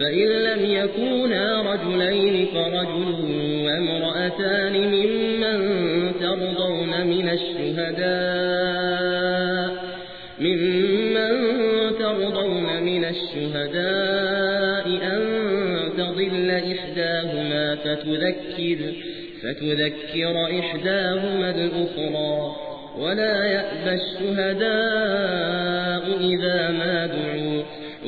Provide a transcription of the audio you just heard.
فإن لم يكونا رجلين فرجل وامرأتان ممن ترضون من الشهداء ممن ترضون من الشهداء أن تضل إحداهما فتذكر فتذكر إحداهما الأخرى. ولا يأبى الشهداء إذا ما دعوا.